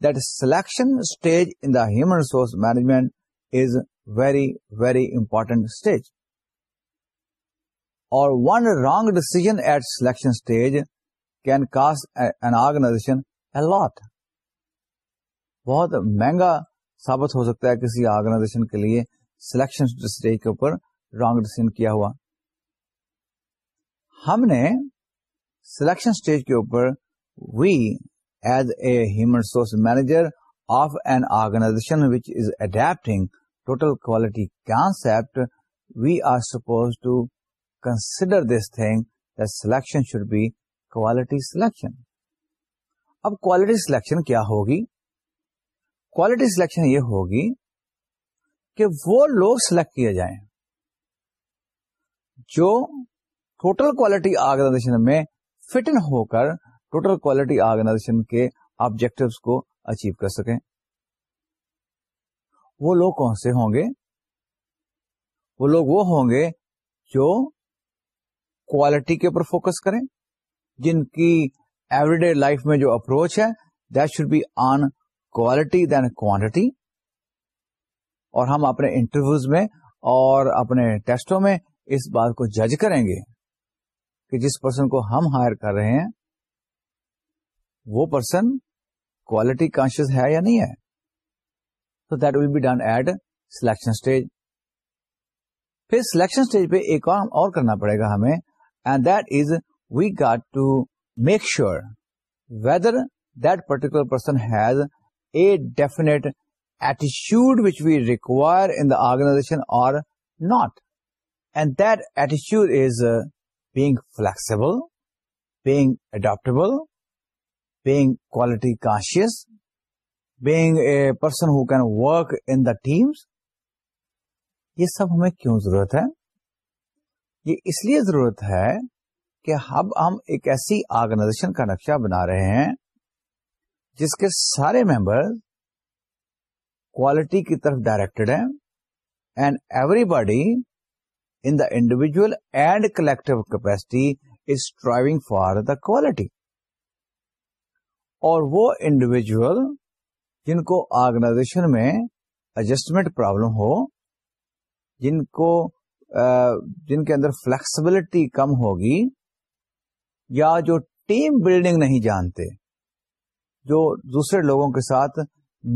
S1: selection stage in the human resource management is very very important stage اور one wrong decision at selection stage can cost an organization بہت مہنگا سابت ہو سکتا ہے کسی organization کے لیے selection stage کے اوپر رانگ ڈیسیزن کیا ہوا ہم نے سلیکشن اسٹیج کے اوپر we as a human resource manager of an organization total quality concept we are suppose to consider this thing selection should be quality selection اب کوالٹی سلیکشن کیا ہوگی کوالٹی سلیکشن یہ ہوگی کہ وہ لوگ سلیکٹ کیے جائیں جو ٹوٹل کوالٹی آرگنائزیشن میں فٹ ہو کر ٹوٹل کوالٹی آرگنائزیشن کے آبجیکٹو کو اچیو کر سکیں وہ لوگ کون سے ہوں گے وہ لوگ وہ ہوں گے جو کوالٹی کے اوپر فوکس کریں جن کی ایوری ڈے لائف میں جو اپروچ ہے that should be on quality than quantity اور ہم اپنے انٹرویوز میں اور اپنے ٹیسٹوں میں اس بات کو جج کریں گے کہ جس پرسن کو ہم ہائر کر رہے ہیں وہ پرسن کوالٹی کانشیس ہے یا نہیں ہے تو that will be done at selection stage پھر سلیکشن اسٹیج پہ ایک کام اور کرنا پڑے گا ہمیں and that is we got to make sure whether that particular person has a definite ایٹیچیوڈ which we require in the that ایٹیچیوڈ is being flexible being adaptable being quality conscious, being a person who can work in the teams, یہ سب ہمیں کیوں ضرورت ہے یہ اس لیے ضرورت ہے کہ اب ہم ایک ایسی آرگنائزیشن کا نقشہ بنا رہے ہیں جس کے سارے ممبر کوالٹی کی طرف ڈائریکٹڈ ہیں and everybody in the individual and collective capacity is driving for the quality اور وہ انڈیویجل جن کو آرگنائزیشن میں ایڈجسٹمنٹ پرابلم ہو جن کو جن کے اندر فلیکسیبلٹی کم ہوگی یا جو ٹیم بلڈنگ نہیں جانتے جو دوسرے لوگوں کے ساتھ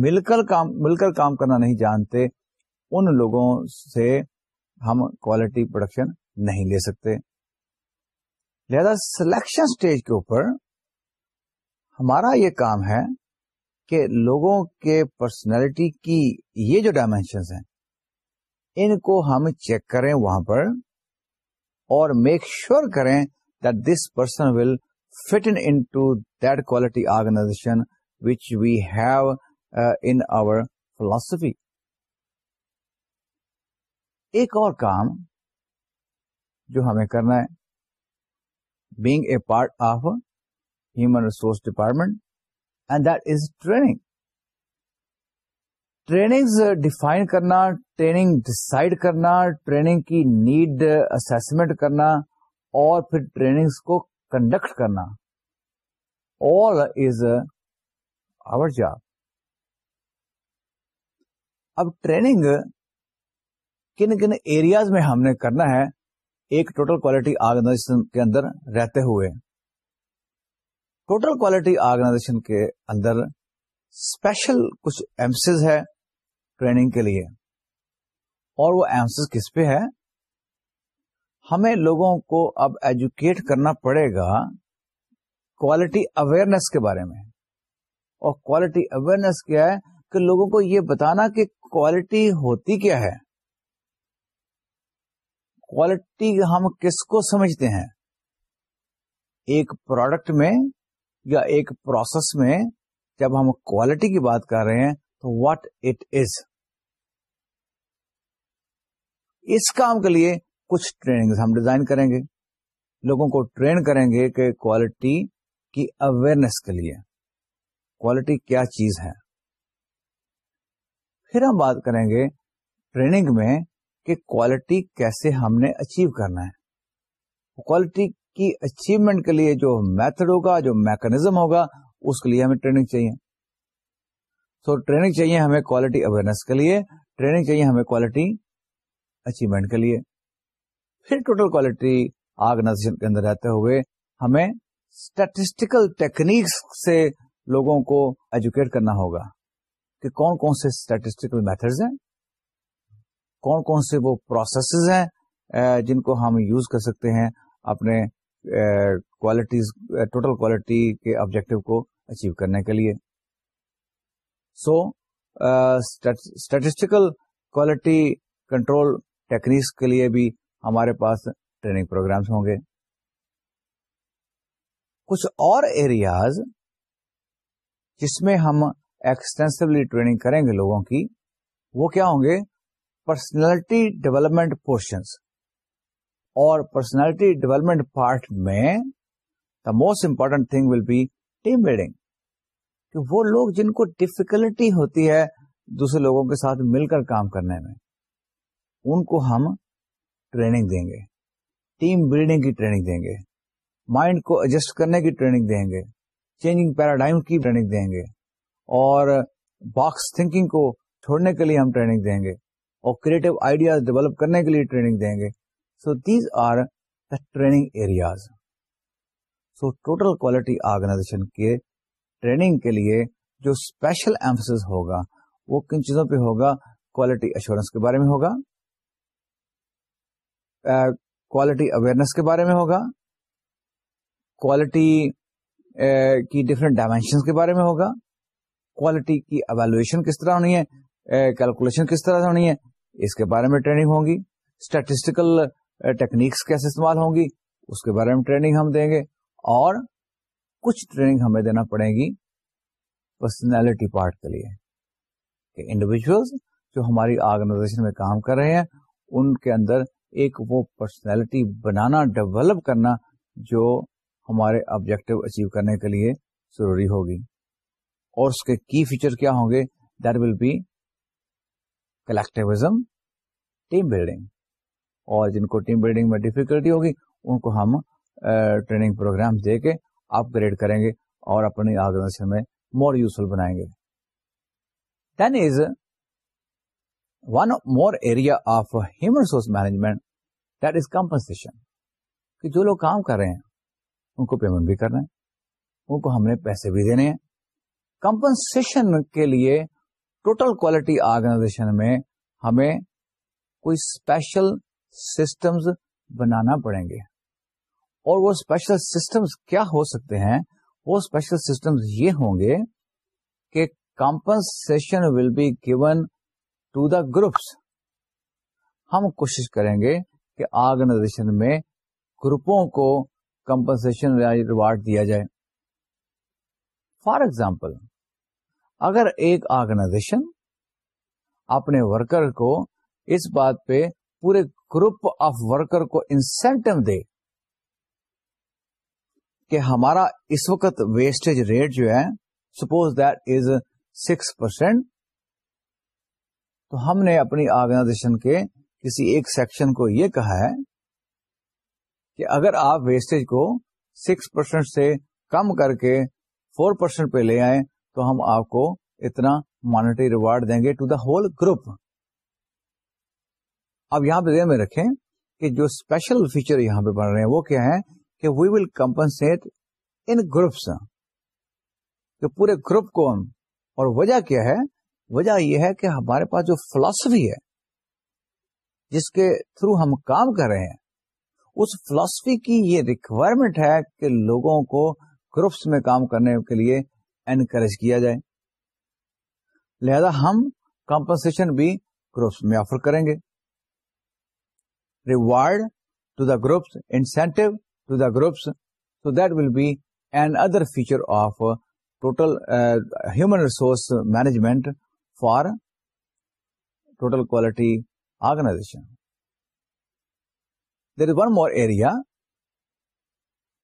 S1: مل کر کام مل کر کام کرنا نہیں جانتے ان لوگوں سے ہم کوالٹی پروڈکشن نہیں لے سکتے لہذا سلیکشن سٹیج کے اوپر ہمارا یہ کام ہے کہ لوگوں کے پرسنالٹی کی یہ جو ڈائمینشنز ہیں ان کو ہم چیک کریں وہاں پر اور میک شیور کریں that this person will fit in to that quality organization which we have in our philosophy ایک اور کام جو ہمیں کرنا ہے being a part of resource department and that is training trainings define کرنا ٹریننگ ڈسائڈ کرنا ٹریننگ کی نیڈ اسمینٹ کرنا اور پھر ٹریننگس کو کنڈکٹ کرنا آل از آور جاب اب ٹریننگ کن کن ایریاز میں ہم نے کرنا ہے ایک ٹوٹل کوالٹی آرگنائزیشن کے اندر رہتے ہوئے ٹوٹل کوالٹی آرگنائزیشن کے اندر اسپیشل کچھ ایمسز ہے ٹریننگ کے لیے اور وہ ایمس کس پہ ہے ہمیں لوگوں کو اب ایجوکیٹ کرنا پڑے گا کوالٹی اویئرنیس کے بارے میں اور کوالٹی اویئرنیس کیا ہے کہ لوگوں کو یہ بتانا کہ کوالٹی ہوتی کیا ہے کوالٹی ہم کس کو سمجھتے ہیں ایک پروڈکٹ میں یا ایک پروسیس میں جب ہم کوالٹی کی بات کر رہے ہیں تو واٹ اٹ از اس کام کے لیے کچھ ٹریننگ ہم ڈیزائن کریں گے لوگوں کو ٹرین کریں گے کہ کوالٹی کی اویئرنیس کے لیے کوالٹی کیا چیز ہے پھر ہم بات کریں گے ٹریننگ میں کہ کوالٹی کیسے ہم نے اچیو کرنا ہے کوالٹی کی اچیومنٹ کے لیے جو میتھڈ ہوگا جو میکنزم ہوگا اس کے لیے ہمیں ٹریننگ چاہیے سو ٹریننگ چاہیے ہمیں کوالٹی اویئرنس کے لیے ٹریننگ چاہیے ہمیں کوالٹی اچیومنٹ کے لیے پھر ٹوٹل کوالٹی آرگنائزیشن کے اندر رہتے ہوئے ہمیں اسٹیٹسٹیکل ٹیکنیکس سے لوگوں کو ایجوکیٹ کرنا ہوگا کہ کون کون سے اسٹیٹسٹیکل میتھڈز ہیں کون کون سے وہ پروسیسز ہیں جن کو ہم یوز کر سکتے ہیں اپنے کوالٹیز ٹوٹل کوالٹی کے آبجیکٹو کو اچیو کرنے کے لیے so statistical quality control techniques کے لیے بھی ہمارے پاس ٹریننگ پروگرامس ہوں گے کچھ اور ایریاز جس میں ہم ایکسٹینسلی ٹریننگ کریں گے لوگوں کی وہ کیا ہوں گے پرسنالٹی ڈیولپمنٹ پورشنس اور پرسنالٹی ڈیولپمنٹ پارٹ میں the most important thing will be team building کہ وہ لوگ جن کو ڈفیکلٹی ہوتی ہے دوسرے لوگوں کے ساتھ مل کر کام کرنے میں ان کو ہم ٹریننگ دیں گے ٹیم بلڈنگ کی ٹریننگ دیں گے مائنڈ کو ایڈجسٹ کرنے کی ٹریننگ دیں گے چینجنگ پیراڈائم کی ٹریننگ دیں گے اور باکس تھنکنگ کو چھوڑنے کے لیے ہم ٹریننگ دیں گے اور کریٹو آئیڈیاز ڈیولپ کرنے کے لیے ٹریننگ دیں گے so these are the training areas so total quality organization کے ٹریننگ کے لیے جو اسپیشل ایمفس ہوگا وہ کن چیزوں پہ ہوگا کوالٹی ایشورینس کے بارے میں ہوگا کوالٹی uh, اویئرنیس کے بارے میں ہوگا کوالٹی uh, کی ڈفرینٹ ڈائمینشن کے بارے میں ہوگا کوالٹی کی اویلویشن کس طرح ہونی ہے کیلکولیشن uh, کس طرح سے ہونی ہے اس کے بارے میں ٹریننگ ہوگی اسٹیٹسٹیکل ٹیکنیکس کیسے استعمال ہوں گی اس کے بارے میں ٹریننگ ہم دیں گے اور کچھ ٹریننگ ہمیں دینا پڑے گی پرسنالٹی پارٹ کے لیے کہ انڈیویجلس جو ہماری آرگنائزیشن میں کام کر رہے ہیں ان کے اندر ایک وہ پرسنالٹی بنانا ڈیولپ کرنا جو ہمارے آبجیکٹو اچیو کرنے کے لیے ضروری ہوگی اور اس کے کی فیچر کیا ہوں گے that will be collectivism team building اور جن کو ٹیم بلڈنگ میں ڈیفیکلٹی ہوگی ان کو ہم ٹریننگ پروگرام دے کے اپ گریڈ کریں گے اور اپنی آرگنائزیشن میں مور یوزفل بنائیں گے then is one more area of human resource management that compensation کہ جو لوگ کام کر رہے ہیں ان کو پیمنٹ بھی کرنا ہے ان کو ہم نے پیسے بھی دینے ہیں کمپنسن کے لیے ٹوٹل کوالٹی آرگنائزیشن میں ہمیں کوئی اسپیشل سسٹمز بنانا پڑیں گے اور وہ اسپیشل سسٹمز کیا ہو سکتے ہیں وہ اسپیشل سسٹمز یہ ہوں گے کہ compensation will be given to the groups ہم کوشش کریں گے کہ آرگنائزیشن میں گروپوں کو کمپنسن ریوارڈ دیا جائے فار ایگزامپل اگر ایک آرگنائزیشن اپنے ورکر کو اس بات پہ پورے گروپ آف ورکر کو انسینٹو دے کہ ہمارا اس وقت ویسٹیج ریٹ جو ہے suppose that is six percent تو ہم نے اپنی آرگنائزیشن کے کسی ایک سیکشن کو یہ کہا ہے کہ اگر آپ ویسٹیج کو سکس پرسینٹ سے کم کر کے فور پرسینٹ پہ لے آئیں تو ہم آپ کو اتنا مانیٹری ریوارڈ دیں گے ٹو دا ہول گروپ اب یہاں پہ ذہن میں رکھیں کہ جو اسپیشل فیچر یہاں پہ بن رہے ہیں وہ کیا ہے کہ وی ول کمپنسٹ ان گروپس کہ پورے گروپ کو ہم اور وجہ وجہ کیا ہے ہے یہ کہ ہمارے پاس جو فلسفی ہے جس کے تھرو ہم کام کر رہے ہیں اس فلسفی کی یہ ریکوائرمنٹ ہے کہ لوگوں کو گروپس میں کام کرنے کے لیے انکریج کیا جائے لہذا ہم کمپنسیشن بھی گروپس میں آفر کریں گے reward to the groups, incentive to the groups. So that will be another feature of uh, total uh, human resource management for total quality organization. There is one more area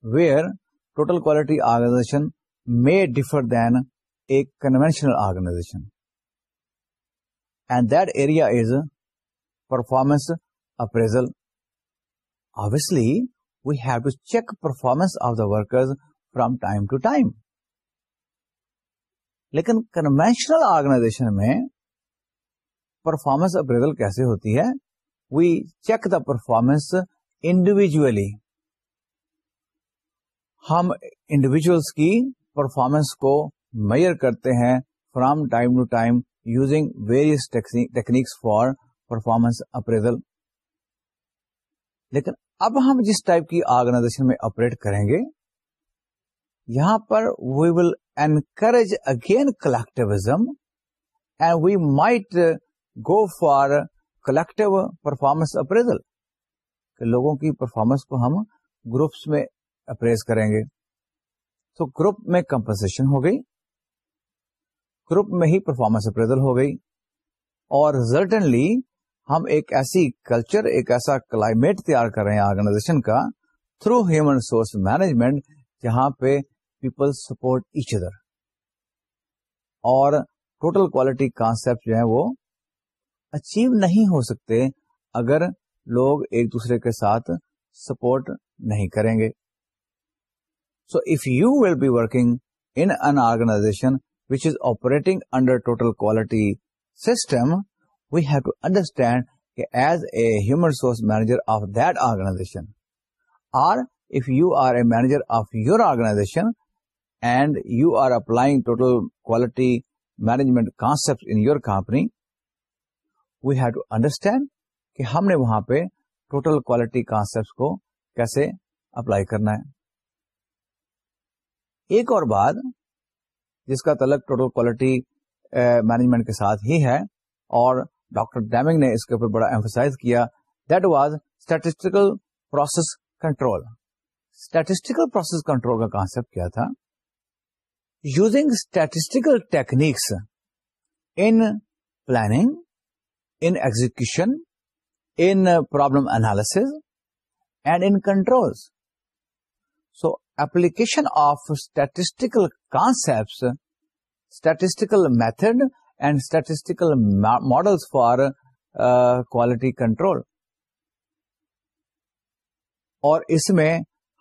S1: where total quality organization may differ than a conventional organization, and that area is performance appraisal obviously we have to check performance of the workers from time to time لیکن conventional organization میں performance appraisal کیسے ہوتی ہے we check the performance individually ہم individuals کی performance کو mayor کرتے ہیں from time to time using various techniques for performance appraisal لیکن اب ہم جس ٹائپ کی آرگنائزیشن میں آپریٹ کریں گے یہاں پر we will encourage again collectivism and we might go for collective performance appraisal لوگوں کی پرفارمنس کو ہم گروپس میں اپریز کریں گے تو گروپ میں کمپنسیشن ہو گئی گروپ میں ہی پرفارمنس اپریزل ہو گئی اور ریزلٹنلی ہم ایک ایسی کلچر ایک ایسا کلائمیٹ تیار کر رہے ہیں آرگنائزیشن کا تھرو ہیومن ریسورس مینجمنٹ جہاں پہ پیپل سپورٹ ایچ ادر اور ٹوٹل کوالٹی کانسپٹ جو ہے وہ اچیو نہیں ہو سکتے اگر لوگ ایک دوسرے کے ساتھ سپورٹ نہیں کریں گے so if you will be working in organisation which is operating under total quality system view to understand a human resource manager of the organisation of your organisation and you are applying quality management concept in your company we have to understand کہ ہم نے وہاں پہ total quality کانسپٹ کو کیسے apply کرنا ہے ایک اور بات جس کا تعلق ٹوٹل کوالٹی مینجمنٹ کے ساتھ ہی ہے اور ڈاکٹر ڈیمنگ نے اس کے اوپر بڑا ایمفسائز کیا that was statistical process control statistical process control کا کانسپٹ کیا تھا using statistical techniques in planning in execution in problem analysis and in control so application of statistical concept statistical method and statistical models for quality control اور اس میں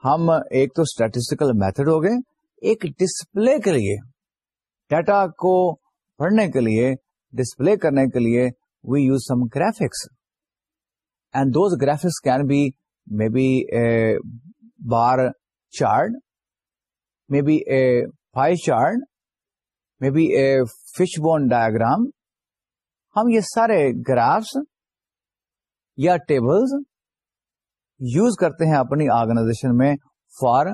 S1: ہم ایک تو statistical method ہو گئے ایک ڈسپلے کے لیے ڈیٹا کو پڑھنے کے لیے ڈسپلے کرنے کے لیے we use some graphics and those graphics can be may be bar chart may be a pie chart may be a fishbone diagram ہم یہ سارے گرافس یا ٹیبلز یوز کرتے ہیں اپنی آرگنائزیشن میں for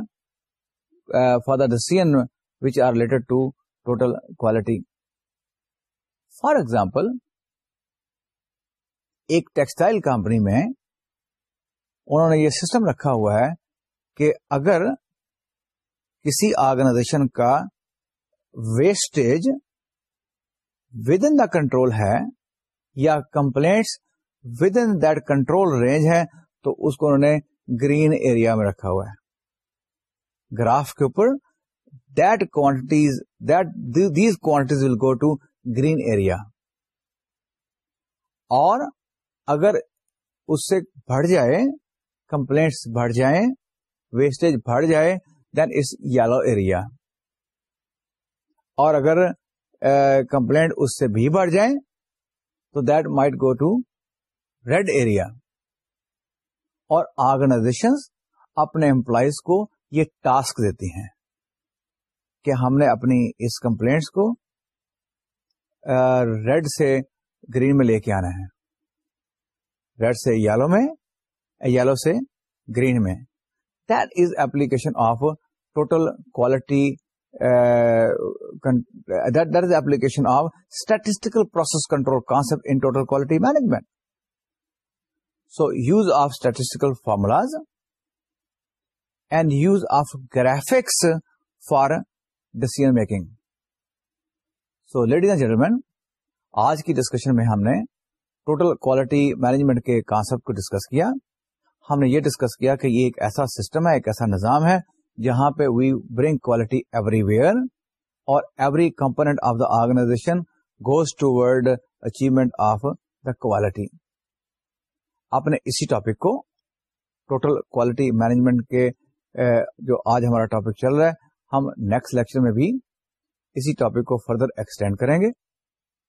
S1: for the decision which are related to total quality for example ایک textile company میں انہوں نے یہ سسٹم رکھا ہوا ہے کہ اگر کسی آرگنائزیشن کا wastage within the control ہے یا complaints within that control range ہے تو اس کو انہوں نے گرین ایریا میں رکھا ہوا ہے گراف کے اوپر that quantities that these quantities will go to green area اور اگر اس سے بڑھ جائے کمپلینٹس بڑھ جائیں ویسٹیج بڑھ جائے دین از یلو ایریا اور اگر کمپلینٹ اس سے بھی بڑھ جائے تو that might go to red area اور آرگنائزیشن اپنے امپلائیز کو یہ ٹاسک دیتی ہیں کہ ہم نے اپنی اس کمپلینٹس کو ریڈ سے گرین میں لے کے آنا ہے ریڈ سے یلو میں یلو سے گرین میں that is application of total quality Uh, the of statistical statistical control concept in total quality management so use of of formulas and use of of for decision making so ladies and and gentlemen, آج کی discussion میں ہم نے total quality management کے concept کو discuss کیا ہم نے یہ ڈسکس کیا کہ یہ ایک ایسا سسٹم ہے ایک ایسا نظام ہے جہاں پہ we bring quality everywhere اور every component of the organisation goes toward achievement of the quality آپ نے اسی ٹاپک کو ٹوٹل کوالٹی مینجمنٹ کے جو آج ہمارا ٹاپک چل رہا ہے ہم نیکسٹ لیکچر میں بھی اسی ٹاپک کو فردر ایکسٹینڈ کریں گے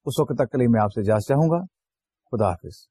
S1: اس وقت تک کے لیے میں آپ سے جا چاہوں گا خدا حافظ